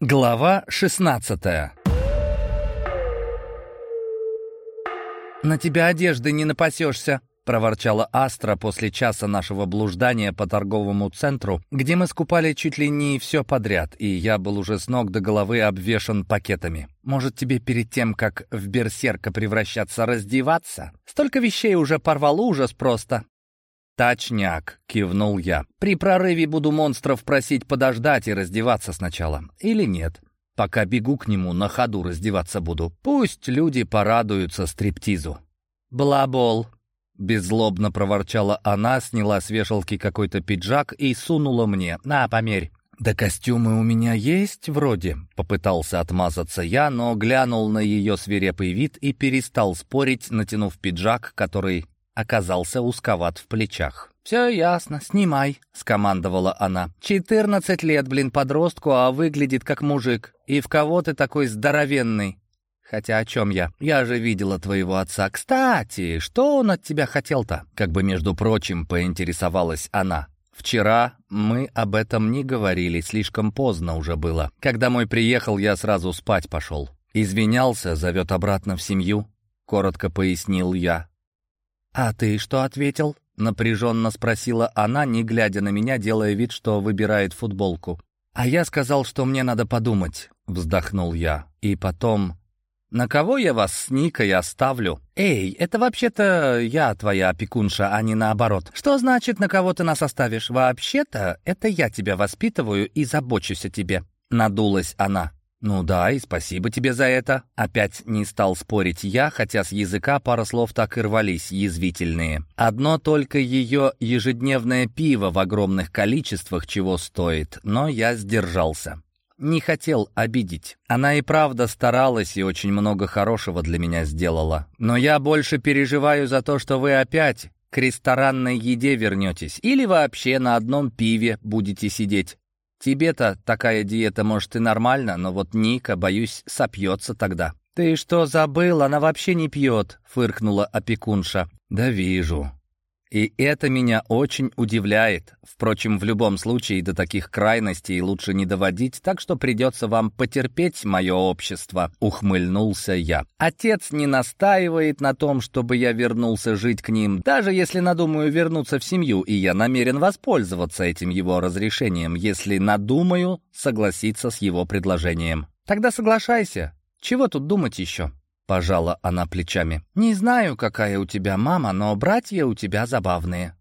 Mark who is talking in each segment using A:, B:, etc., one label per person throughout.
A: Глава 16 «На тебя одежды не напасешься», — проворчала Астра после часа нашего блуждания по торговому центру, где мы скупали чуть ли не все подряд, и я был уже с ног до головы обвешан пакетами. «Может, тебе перед тем, как в берсерка превращаться, раздеваться? Столько вещей уже порвал, ужас просто. «Точняк», — кивнул я. «При прорыве буду монстров просить подождать и раздеваться сначала. Или нет? Пока бегу к нему, на ходу раздеваться буду. Пусть люди порадуются стриптизу». «Блабол», — беззлобно проворчала она, сняла с вешалки какой-то пиджак и сунула мне. «На, померь». «Да костюмы у меня есть вроде», — попытался отмазаться я, но глянул на ее свирепый вид и перестал спорить, натянув пиджак, который оказался узковат в плечах. «Все ясно, снимай», — скомандовала она. «Четырнадцать лет, блин, подростку, а выглядит как мужик. И в кого ты такой здоровенный?» «Хотя о чем я? Я же видела твоего отца. Кстати, что он от тебя хотел-то?» Как бы, между прочим, поинтересовалась она. «Вчера мы об этом не говорили, слишком поздно уже было. Когда мой приехал, я сразу спать пошел. Извинялся, зовет обратно в семью», — коротко пояснил я. «А ты что ответил?» — напряженно спросила она, не глядя на меня, делая вид, что выбирает футболку. «А я сказал, что мне надо подумать», — вздохнул я. «И потом...» «На кого я вас с Никой оставлю?» «Эй, это вообще-то я твоя опекунша, а не наоборот. Что значит, на кого ты нас оставишь? Вообще-то, это я тебя воспитываю и забочусь о тебе». Надулась она. «Ну да, и спасибо тебе за это». Опять не стал спорить я, хотя с языка пара слов так и рвались, язвительные. Одно только ее ежедневное пиво в огромных количествах чего стоит, но я сдержался. Не хотел обидеть. Она и правда старалась и очень много хорошего для меня сделала. Но я больше переживаю за то, что вы опять к ресторанной еде вернетесь или вообще на одном пиве будете сидеть. Тебе-то такая диета, может, и нормально, но вот Ника, боюсь, сопьется тогда». «Ты что, забыл? Она вообще не пьет», — фыркнула опекунша. «Да вижу. И это меня очень удивляет. Впрочем, в любом случае до таких крайностей лучше не доводить, так что придется вам потерпеть мое общество», — ухмыльнулся я. «Отец не настаивает на том, чтобы я вернулся жить к ним, даже если надумаю вернуться в семью, и я намерен воспользоваться этим его разрешением, если надумаю согласиться с его предложением. Тогда соглашайся. Чего тут думать еще?» Пожала она плечами. «Не знаю, какая у тебя мама, но братья у тебя забавные.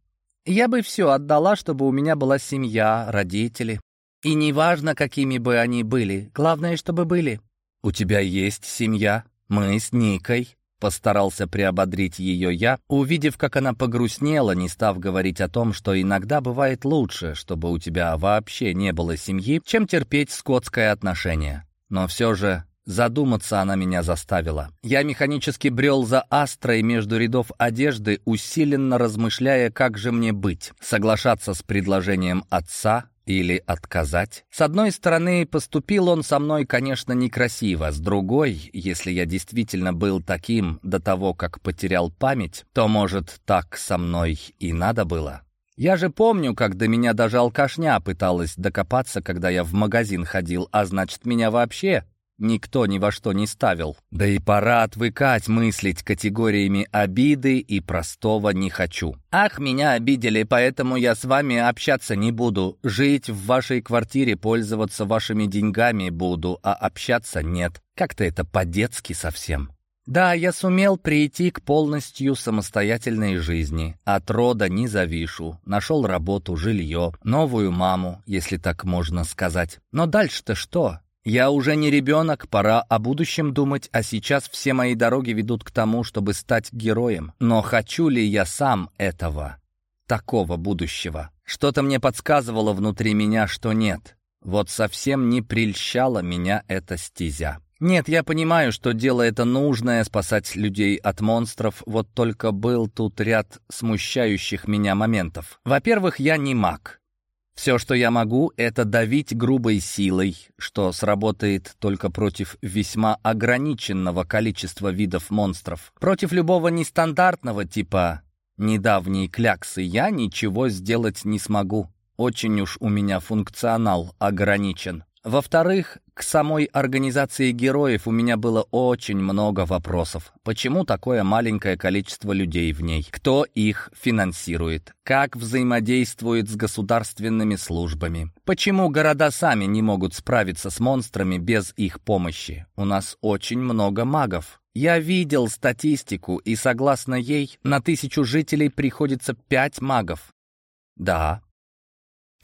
A: Я бы все отдала, чтобы у меня была семья, родители. И неважно, какими бы они были, главное, чтобы были». «У тебя есть семья? Мы с Никой?» Постарался приободрить ее я, увидев, как она погрустнела, не став говорить о том, что иногда бывает лучше, чтобы у тебя вообще не было семьи, чем терпеть скотское отношение. Но все же Задуматься она меня заставила. Я механически брел за Астрой между рядов одежды, усиленно размышляя, как же мне быть. Соглашаться с предложением отца или отказать? С одной стороны, поступил он со мной, конечно, некрасиво. С другой, если я действительно был таким до того, как потерял память, то, может, так со мной и надо было. Я же помню, как до меня даже алкашня пыталась докопаться, когда я в магазин ходил, а значит, меня вообще никто ни во что не ставил. Да и пора отвыкать мыслить категориями обиды и простого «не хочу». «Ах, меня обидели, поэтому я с вами общаться не буду. Жить в вашей квартире, пользоваться вашими деньгами буду, а общаться нет. Как-то это по-детски совсем». Да, я сумел прийти к полностью самостоятельной жизни. От рода не завишу. Нашел работу, жилье, новую маму, если так можно сказать. Но дальше-то что? Я уже не ребенок, пора о будущем думать, а сейчас все мои дороги ведут к тому, чтобы стать героем. Но хочу ли я сам этого, такого будущего? Что-то мне подсказывало внутри меня, что нет. Вот совсем не прельщала меня эта стезя. Нет, я понимаю, что дело это нужное, спасать людей от монстров, вот только был тут ряд смущающих меня моментов. Во-первых, я не маг. Все, что я могу, это давить грубой силой, что сработает только против весьма ограниченного количества видов монстров. Против любого нестандартного типа недавней кляксы я ничего сделать не смогу. Очень уж у меня функционал ограничен. Во-вторых, к самой организации героев у меня было очень много вопросов. Почему такое маленькое количество людей в ней? Кто их финансирует? Как взаимодействует с государственными службами? Почему города сами не могут справиться с монстрами без их помощи? У нас очень много магов. Я видел статистику, и согласно ей, на тысячу жителей приходится пять магов. Да,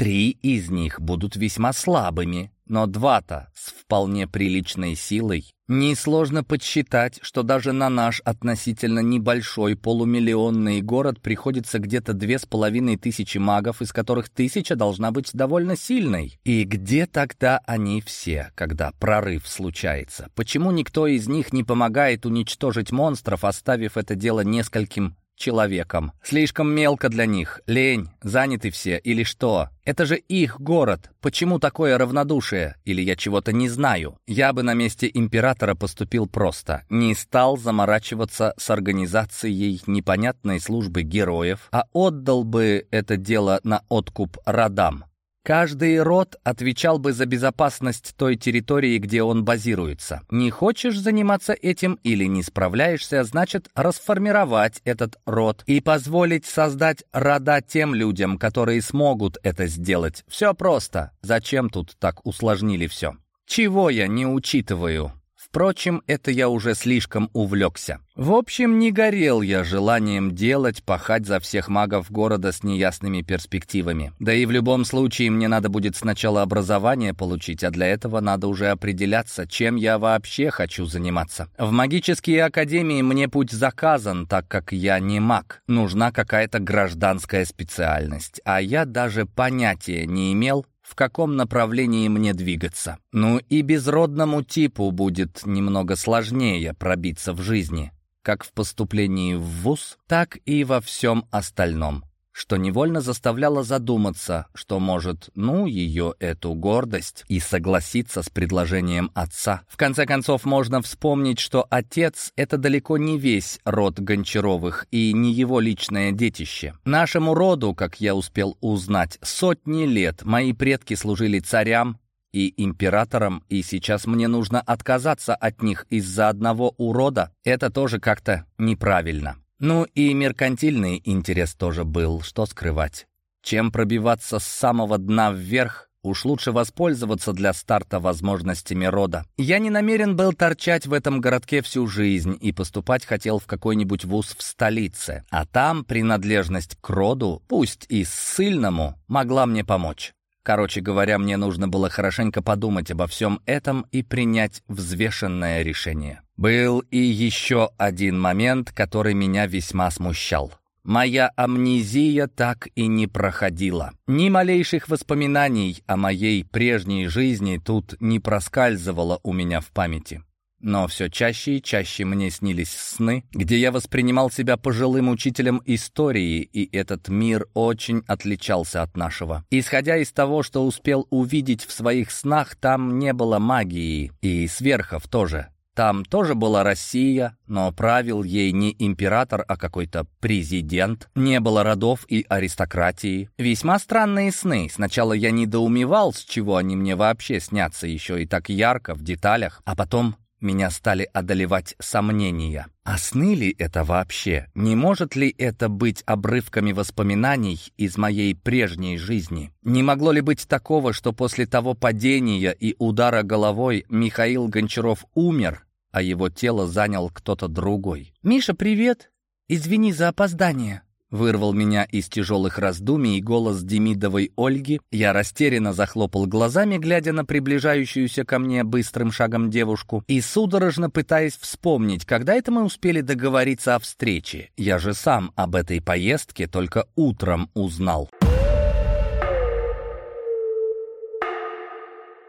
A: три из них будут весьма слабыми, но два-то с вполне приличной силой. Несложно подсчитать, что даже на наш относительно небольшой полумиллионный город приходится где-то две с половиной тысячи магов, из которых тысяча должна быть довольно сильной. И где тогда они все, когда прорыв случается? Почему никто из них не помогает уничтожить монстров, оставив это дело нескольким человеком. Слишком мелко для них, лень, заняты все или что? Это же их город. Почему такое равнодушие? Или я чего-то не знаю? Я бы на месте императора поступил просто. Не стал заморачиваться с организацией непонятной службы героев, а отдал бы это дело на откуп родам. Каждый род отвечал бы за безопасность той территории, где он базируется. Не хочешь заниматься этим или не справляешься, значит расформировать этот род и позволить создать рода тем людям, которые смогут это сделать. Все просто. Зачем тут так усложнили все? Чего я не учитываю? Впрочем, это я уже слишком увлекся. В общем, не горел я желанием делать, пахать за всех магов города с неясными перспективами. Да и в любом случае мне надо будет сначала образование получить, а для этого надо уже определяться, чем я вообще хочу заниматься. В магические академии мне путь заказан, так как я не маг. Нужна какая-то гражданская специальность, а я даже понятия не имел, в каком направлении мне двигаться. Ну и безродному типу будет немного сложнее пробиться в жизни, как в поступлении в ВУЗ, так и во всем остальном что невольно заставляло задуматься, что может, ну, ее эту гордость, и согласиться с предложением отца. В конце концов, можно вспомнить, что отец — это далеко не весь род Гончаровых и не его личное детище. Нашему роду, как я успел узнать, сотни лет мои предки служили царям, и императором, и сейчас мне нужно отказаться от них из-за одного урода, это тоже как-то неправильно. Ну и меркантильный интерес тоже был, что скрывать. Чем пробиваться с самого дна вверх, Уж лучше воспользоваться для старта возможностями рода. Я не намерен был торчать в этом городке всю жизнь и поступать хотел в какой-нибудь вуз в столице. А там принадлежность к роду, пусть и ссыльному, могла мне помочь. Короче говоря, мне нужно было хорошенько подумать обо всем этом и принять взвешенное решение. Был и еще один момент, который меня весьма смущал. Моя амнезия так и не проходила. Ни малейших воспоминаний о моей прежней жизни тут не проскальзывало у меня в памяти. Но все чаще и чаще мне снились сны, где я воспринимал себя пожилым учителем истории, и этот мир очень отличался от нашего. Исходя из того, что успел увидеть в своих снах, там не было магии, и сверхов тоже. Там тоже была Россия, но правил ей не император, а какой-то президент. Не было родов и аристократии. Весьма странные сны. Сначала я недоумевал, с чего они мне вообще снятся еще и так ярко, в деталях. А потом меня стали одолевать сомнения. А сны ли это вообще? Не может ли это быть обрывками воспоминаний из моей прежней жизни? Не могло ли быть такого, что после того падения и удара головой Михаил Гончаров умер, а его тело занял кто-то другой? «Миша, привет! Извини за опоздание!» Вырвал меня из тяжелых раздумий голос Демидовой Ольги. Я растерянно захлопал глазами, глядя на приближающуюся ко мне быстрым шагом девушку, и судорожно пытаясь вспомнить, когда это мы успели договориться о встрече. Я же сам об этой поездке только утром узнал.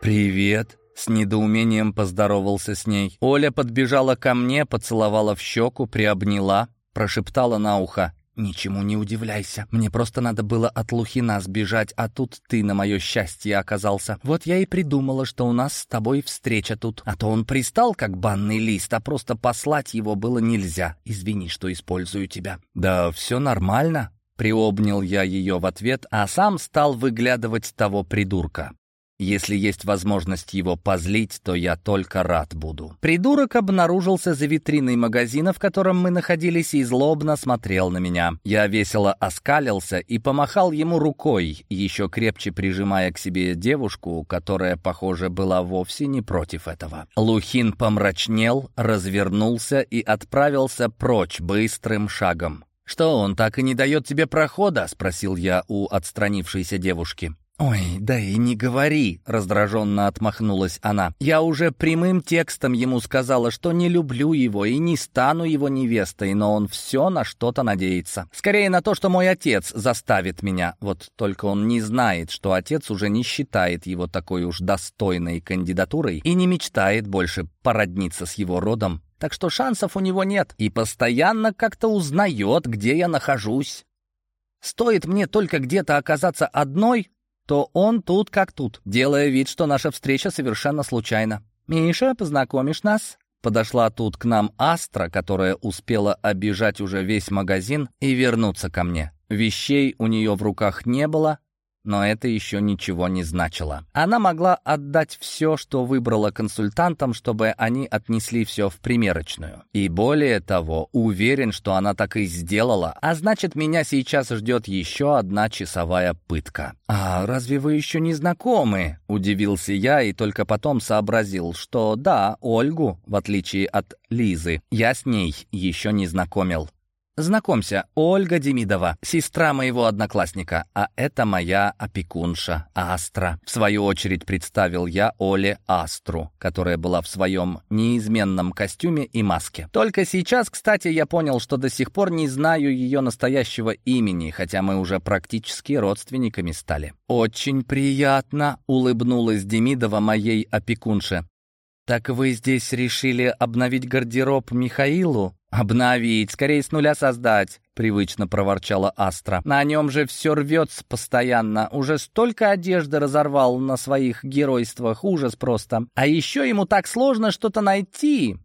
A: «Привет!» С недоумением поздоровался с ней. Оля подбежала ко мне, поцеловала в щеку, приобняла, прошептала на ухо. «Ничему не удивляйся. Мне просто надо было от Лухина сбежать, а тут ты на мое счастье оказался. Вот я и придумала, что у нас с тобой встреча тут. А то он пристал, как банный лист, а просто послать его было нельзя. Извини, что использую тебя». «Да все нормально», — приобнял я ее в ответ, а сам стал выглядывать того придурка. Если есть возможность его позлить, то я только рад буду. Придурок обнаружился за витриной магазина, в котором мы находились, и злобно смотрел на меня. Я весело оскалился и помахал ему рукой, еще крепче прижимая к себе девушку, которая, похоже, была вовсе не против этого. Лухин помрачнел, развернулся и отправился прочь быстрым шагом. «Что, он так и не дает тебе прохода?» — спросил я у отстранившейся девушки. «Ой, да и не говори!» — раздраженно отмахнулась она. «Я уже прямым текстом ему сказала, что не люблю его и не стану его невестой, но он все на что-то надеется. Скорее на то, что мой отец заставит меня. Вот только он не знает, что отец уже не считает его такой уж достойной кандидатурой и не мечтает больше породниться с его родом. Так что шансов у него нет и постоянно как-то узнает, где я нахожусь. Стоит мне только где-то оказаться одной, то он тут как тут, делая вид, что наша встреча совершенно случайна. «Миша, познакомишь нас?» Подошла тут к нам Астра, которая успела обижать уже весь магазин и вернуться ко мне. Вещей у нее в руках не было, но это еще ничего не значило. Она могла отдать все, что выбрала консультантам, чтобы они отнесли все в примерочную. И более того, уверен, что она так и сделала, а значит, меня сейчас ждет еще одна часовая пытка. «А разве вы еще не знакомы?» — удивился я и только потом сообразил, что да, Ольгу, в отличие от Лизы, я с ней еще не знакомил. Знакомься, Ольга Демидова, сестра моего одноклассника, а это моя опекунша, Астра. В свою очередь представил я Оле Астру, которая была в своем неизменном костюме и маске. Только сейчас, кстати, я понял, что до сих пор не знаю ее настоящего имени, хотя мы уже практически родственниками стали. «Очень приятно», — улыбнулась Демидова моей опекунше. «Так вы здесь решили обновить гардероб Михаилу?» «Обновить, скорее с нуля создать», — привычно проворчала Астра. «На нем же все рвется постоянно. Уже столько одежды разорвал на своих геройствах. Ужас просто. А еще ему так сложно что-то найти.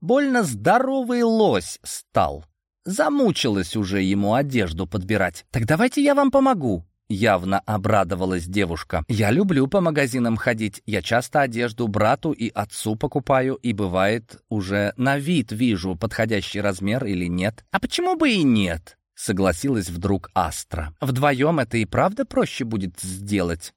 A: Больно здоровый лось стал. Замучилась уже ему одежду подбирать. Так давайте я вам помогу». Явно обрадовалась девушка. «Я люблю по магазинам ходить. Я часто одежду брату и отцу покупаю, и бывает, уже на вид вижу, подходящий размер или нет. А почему бы и нет?» Согласилась вдруг Астра. «Вдвоем это и правда проще будет сделать?»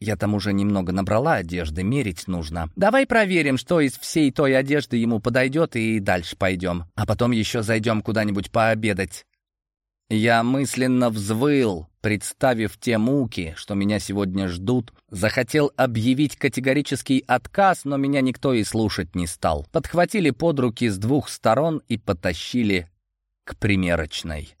A: Я там уже немного набрала одежды, мерить нужно. Давай проверим, что из всей той одежды ему подойдет, и дальше пойдем. А потом еще зайдем куда-нибудь пообедать. Я мысленно взвыл, представив те муки, что меня сегодня ждут. Захотел объявить категорический отказ, но меня никто и слушать не стал. Подхватили под руки с двух сторон и потащили к примерочной.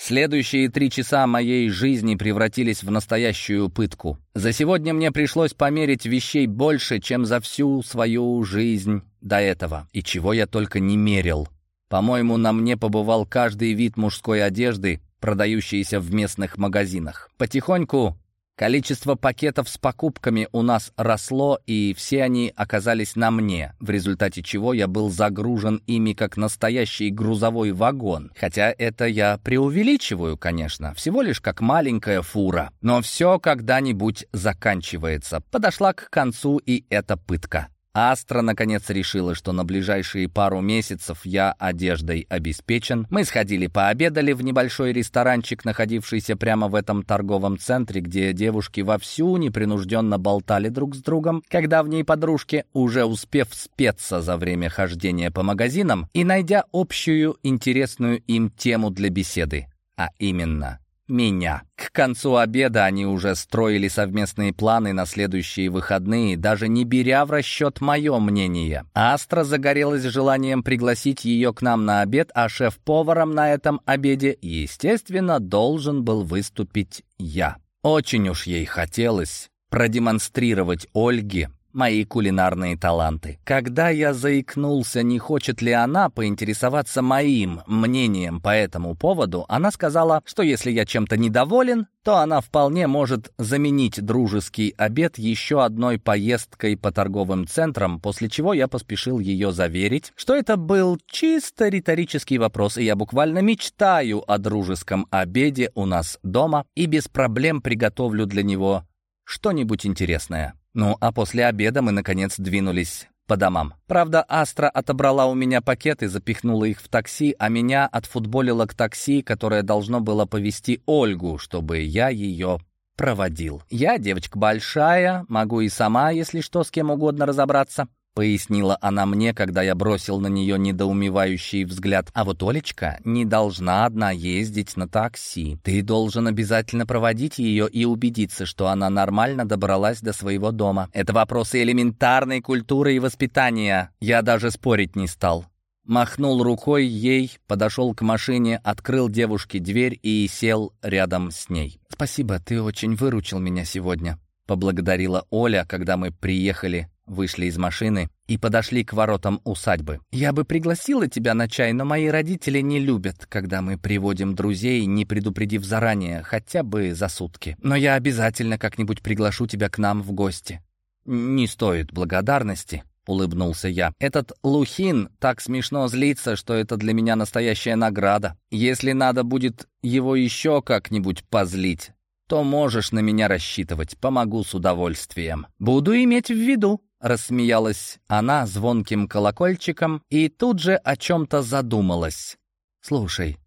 A: Следующие три часа моей жизни превратились в настоящую пытку. За сегодня мне пришлось померить вещей больше, чем за всю свою жизнь до этого. И чего я только не мерил. По-моему, на мне побывал каждый вид мужской одежды, продающийся в местных магазинах. Потихоньку Количество пакетов с покупками у нас росло, и все они оказались на мне, в результате чего я был загружен ими как настоящий грузовой вагон. Хотя это я преувеличиваю, конечно, всего лишь как маленькая фура. Но все когда-нибудь заканчивается. Подошла к концу и эта пытка. Астра наконец решила, что на ближайшие пару месяцев я одеждой обеспечен. Мы сходили пообедали в небольшой ресторанчик, находившийся прямо в этом торговом центре, где девушки вовсю непринужденно болтали друг с другом, когда в ней подружки, уже успев спеться за время хождения по магазинам и найдя общую интересную им тему для беседы, а именно меня. К концу обеда они уже строили совместные планы на следующие выходные, даже не беря в расчет мое мнение. Астра загорелась желанием пригласить ее к нам на обед, а шеф-поваром на этом обеде, естественно, должен был выступить я. Очень уж ей хотелось продемонстрировать Ольге мои кулинарные таланты. Когда я заикнулся, не хочет ли она поинтересоваться моим мнением по этому поводу, она сказала, что если я чем-то недоволен, то она вполне может заменить дружеский обед еще одной поездкой по торговым центрам, после чего я поспешил ее заверить, что это был чисто риторический вопрос, и я буквально мечтаю о дружеском обеде у нас дома и без проблем приготовлю для него что-нибудь интересное. Ну, а после обеда мы, наконец, двинулись по домам. Правда, Астра отобрала у меня пакеты, запихнула их в такси, а меня отфутболила к такси, которое должно было повести Ольгу, чтобы я ее проводил. Я девочка большая, могу и сама, если что, с кем угодно разобраться пояснила она мне, когда я бросил на нее недоумевающий взгляд. «А вот Олечка не должна одна ездить на такси. Ты должен обязательно проводить ее и убедиться, что она нормально добралась до своего дома. Это вопросы элементарной культуры и воспитания. Я даже спорить не стал». Махнул рукой ей, подошел к машине, открыл девушке дверь и сел рядом с ней. «Спасибо, ты очень выручил меня сегодня», — поблагодарила Оля, когда мы приехали вышли из машины и подошли к воротам усадьбы. «Я бы пригласила тебя на чай, но мои родители не любят, когда мы приводим друзей, не предупредив заранее, хотя бы за сутки. Но я обязательно как-нибудь приглашу тебя к нам в гости». «Не стоит благодарности», — улыбнулся я. «Этот Лухин так смешно злится, что это для меня настоящая награда. Если надо будет его еще как-нибудь позлить, то можешь на меня рассчитывать, помогу с удовольствием. Буду иметь в виду». Рассмеялась она звонким колокольчиком и тут же о чем-то задумалась. «Слушай,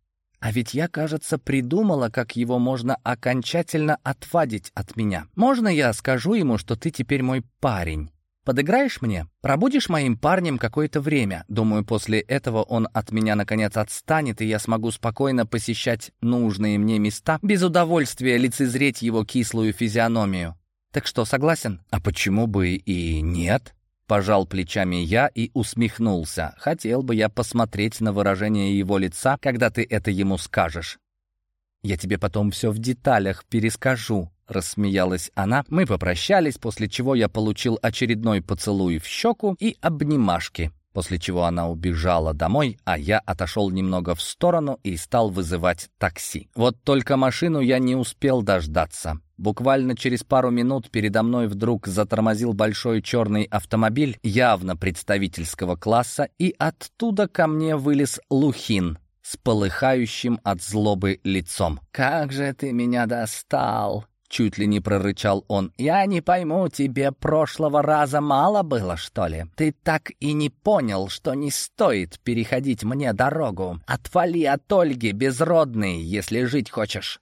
A: а ведь я, кажется, придумала, как его можно окончательно отвадить от меня. Можно я скажу ему, что ты теперь мой парень? Подыграешь мне? Пробудешь моим парнем какое-то время. Думаю, после этого он от меня наконец отстанет, и я смогу спокойно посещать нужные мне места, без удовольствия лицезреть его кислую физиономию. Так что, согласен? А почему бы и нет? Пожал плечами я и усмехнулся. Хотел бы я посмотреть на выражение его лица, когда ты это ему скажешь. Я тебе потом все в деталях перескажу, рассмеялась она. Мы попрощались, после чего я получил очередной поцелуй в щеку и обнимашки после чего она убежала домой, а я отошел немного в сторону и стал вызывать такси. Вот только машину я не успел дождаться. Буквально через пару минут передо мной вдруг затормозил большой черный автомобиль явно представительского класса, и оттуда ко мне вылез Лухин с полыхающим от злобы лицом. «Как же ты меня достал!» Чуть ли не прорычал он. «Я не пойму, тебе прошлого раза мало было, что ли? Ты так и не понял, что не стоит переходить мне дорогу. Отвали от Ольги, безродный, если жить хочешь».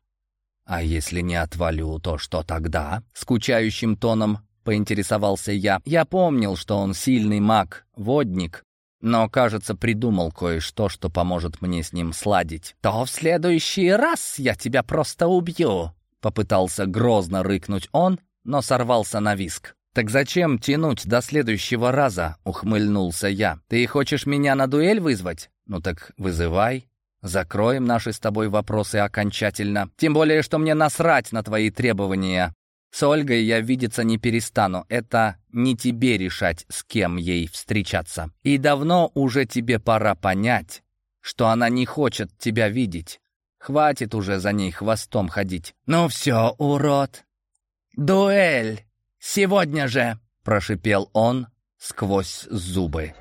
A: «А если не отвалю, то что тогда?» Скучающим тоном поинтересовался я. Я помнил, что он сильный маг, водник, но, кажется, придумал кое-что, что поможет мне с ним сладить. «То в следующий раз я тебя просто убью!» Попытался грозно рыкнуть он, но сорвался на виск. «Так зачем тянуть до следующего раза?» — ухмыльнулся я. «Ты хочешь меня на дуэль вызвать? Ну так вызывай. Закроем наши с тобой вопросы окончательно. Тем более, что мне насрать на твои требования. С Ольгой я видеться не перестану. Это не тебе решать, с кем ей встречаться. И давно уже тебе пора понять, что она не хочет тебя видеть. Хватит уже за ней хвостом ходить. «Ну все, урод! Дуэль! Сегодня же!» — прошипел он сквозь зубы.